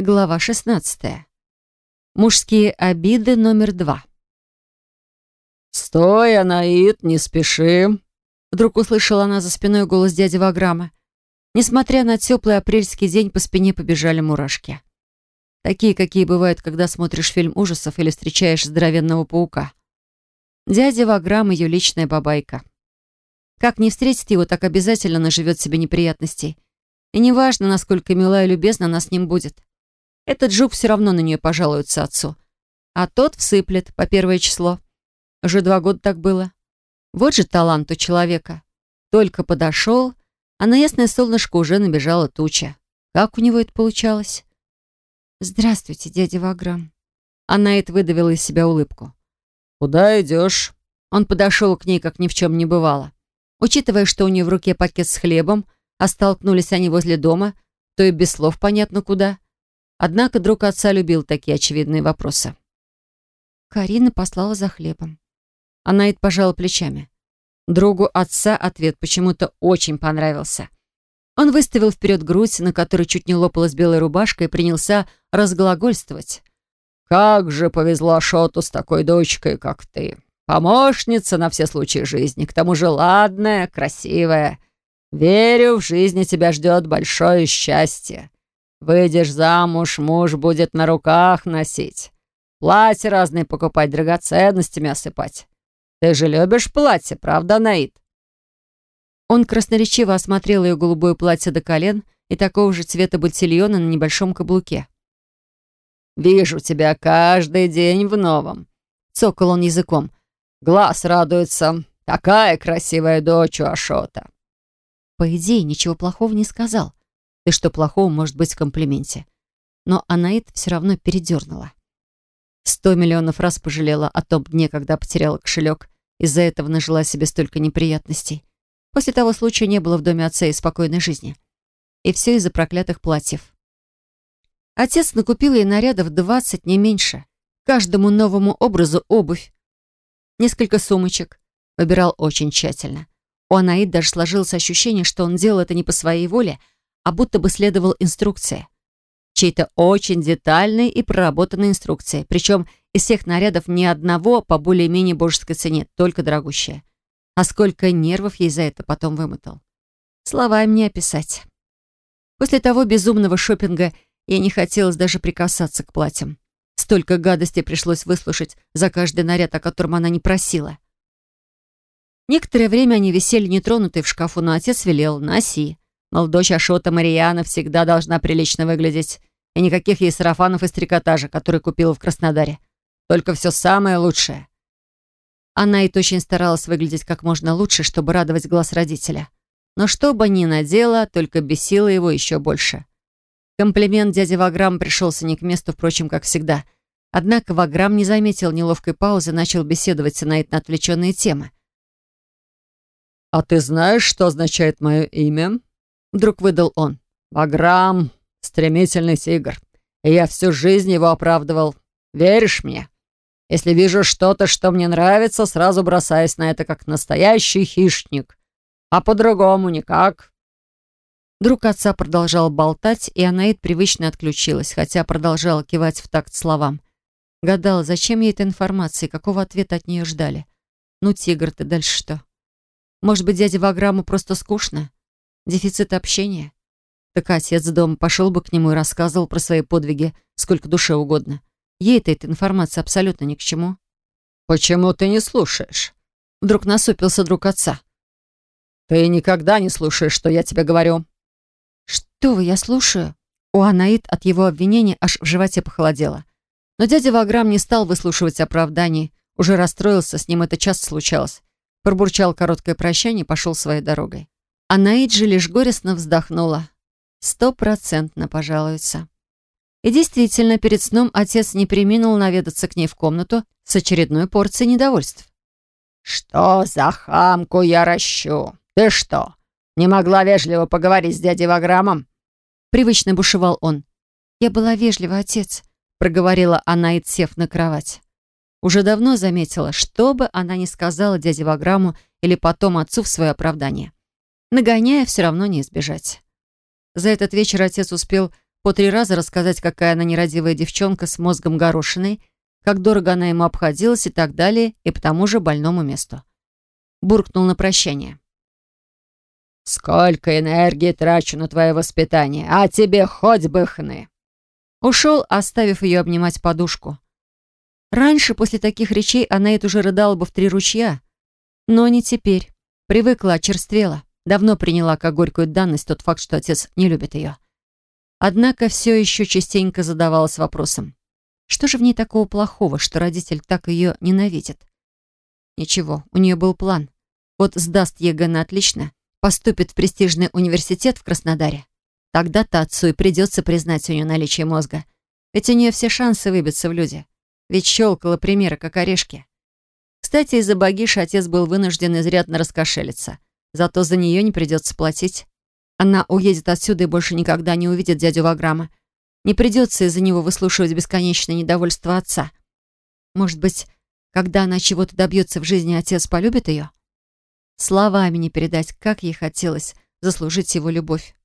Глава 16. Мужские обиды номер два. «Стой, Анаит, не спеши!» Вдруг услышала она за спиной голос дяди Ваграма. Несмотря на теплый апрельский день, по спине побежали мурашки. Такие, какие бывают, когда смотришь фильм ужасов или встречаешь здоровенного паука. Дядя Ваграм — ее личная бабайка. Как не встретит его, так обязательно наживет себе неприятностей. И неважно, насколько мила и любезна она с ним будет. Этот жук все равно на нее пожалуется отцу. А тот всыплет по первое число. Уже два года так было. Вот же талант у человека. Только подошел, а на ясное солнышко уже набежала туча. Как у него это получалось? «Здравствуйте, дядя Ваграм». Анаит выдавила из себя улыбку. «Куда идешь?» Он подошел к ней, как ни в чем не бывало. Учитывая, что у нее в руке пакет с хлебом, а столкнулись они возле дома, то и без слов понятно куда. Однако друг отца любил такие очевидные вопросы. Карина послала за хлебом. Анаит пожала плечами. Другу отца ответ почему-то очень понравился. Он выставил вперед грудь, на которой чуть не лопалась белая рубашка, и принялся разглагольствовать. «Как же повезло Шоту с такой дочкой, как ты! Помощница на все случаи жизни, к тому же ладная, красивая. Верю, в жизни тебя ждет большое счастье. Выйдешь замуж, муж будет на руках носить. Платья разные покупать, драгоценностями осыпать. Ты же любишь платье, правда, Наид?» Он красноречиво осмотрел ее голубое платье до колен и такого же цвета ботильона на небольшом каблуке. «Вижу тебя каждый день в новом», — цокал он языком. «Глаз радуется. Такая красивая дочь у Ашота». По идее, ничего плохого не сказал. И что плохого может быть в комплименте. Но Анаит все равно передернула. Сто миллионов раз пожалела о том дне, когда потеряла кошелек. Из-за этого нажила себе столько неприятностей. После того случая не было в доме отца и спокойной жизни. И все из-за проклятых платьев. Отец накупил ей нарядов двадцать, не меньше. Каждому новому образу обувь. Несколько сумочек. Выбирал очень тщательно. У Анаид даже сложилось ощущение, что он делал это не по своей воле, а будто бы следовал инструкции. Чьей-то очень детальной и проработанной инструкции. Причем из всех нарядов ни одного по более-менее божеской цене, только дорогущее. А сколько нервов ей за это потом вымотал. Словами не описать. После того безумного шопинга ей не хотелось даже прикасаться к платьям. Столько гадостей пришлось выслушать за каждый наряд, о котором она не просила. Некоторое время они висели нетронутые в шкафу, но отец велел «носи». Мол, дочь Ашота Мариана всегда должна прилично выглядеть. И никаких ей сарафанов из трикотажа, которые купила в Краснодаре. Только все самое лучшее. Она и очень старалась выглядеть как можно лучше, чтобы радовать глаз родителя. Но что бы ни надела, только бесило его еще больше. Комплимент дяди Ваграм пришелся не к месту, впрочем, как всегда. Однако Ваграм не заметил неловкой паузы, начал беседовать с Наид на отвлеченные темы. «А ты знаешь, что означает мое имя?» Вдруг выдал он. «Баграм, стремительный тигр. И я всю жизнь его оправдывал. Веришь мне? Если вижу что-то, что мне нравится, сразу бросаюсь на это как настоящий хищник. А по-другому никак». Друг отца продолжал болтать, и Анаид привычно отключилась, хотя продолжала кивать в такт словам. Гадала, зачем ей эта информация и какого ответа от нее ждали. Ну, тигр, ты дальше что? Может быть, дяде Ваграму просто скучно? Дефицит общения? Так отец дома пошел бы к нему и рассказывал про свои подвиги сколько душе угодно. Ей-то эта информация абсолютно ни к чему. «Почему ты не слушаешь?» Вдруг насупился друг отца. «Ты никогда не слушаешь, что я тебе говорю». «Что вы, я слушаю?» У Анаид от его обвинения аж в животе похолодело. Но дядя Ваграм не стал выслушивать оправданий, уже расстроился, с ним это часто случалось. Пробурчал короткое прощание и пошел своей дорогой. А Наиджи лишь горестно вздохнула. Стопроцентно пожалуется. И действительно, перед сном отец не приминул наведаться к ней в комнату с очередной порцией недовольств. «Что за хамку я ращу? Ты что, не могла вежливо поговорить с дядей Ваграмом?» Привычно бушевал он. «Я была вежлива, отец», — проговорила она, сев на кровать. Уже давно заметила, что бы она ни сказала дяде Ваграму или потом отцу в свое оправдание. Нагоняя, все равно не избежать. За этот вечер отец успел по три раза рассказать, какая она нерадивая девчонка с мозгом горошиной, как дорого она ему обходилась и так далее, и по тому же больному месту. Буркнул на прощание. «Сколько энергии трачу на твое воспитание, а тебе хоть бы хны!» Ушел, оставив ее обнимать подушку. Раньше, после таких речей, она это уже рыдала бы в три ручья. Но не теперь. Привыкла, очерствела. Давно приняла как горькую данность тот факт, что отец не любит ее. Однако все еще частенько задавалась вопросом. Что же в ней такого плохого, что родитель так ее ненавидит? Ничего, у нее был план. Вот сдаст ЕГЭ на отлично, поступит в престижный университет в Краснодаре. Тогда-то отцу и придется признать у нее наличие мозга. Ведь у нее все шансы выбиться в люди. Ведь щелкала примеры, как орешки. Кстати, из-за Багиши отец был вынужден изрядно раскошелиться. Зато за нее не придется платить. Она уедет отсюда и больше никогда не увидит дядю Ваграма. Не придется из-за него выслушивать бесконечное недовольство отца. Может быть, когда она чего-то добьется в жизни, отец полюбит ее? Словами не передать, как ей хотелось заслужить его любовь.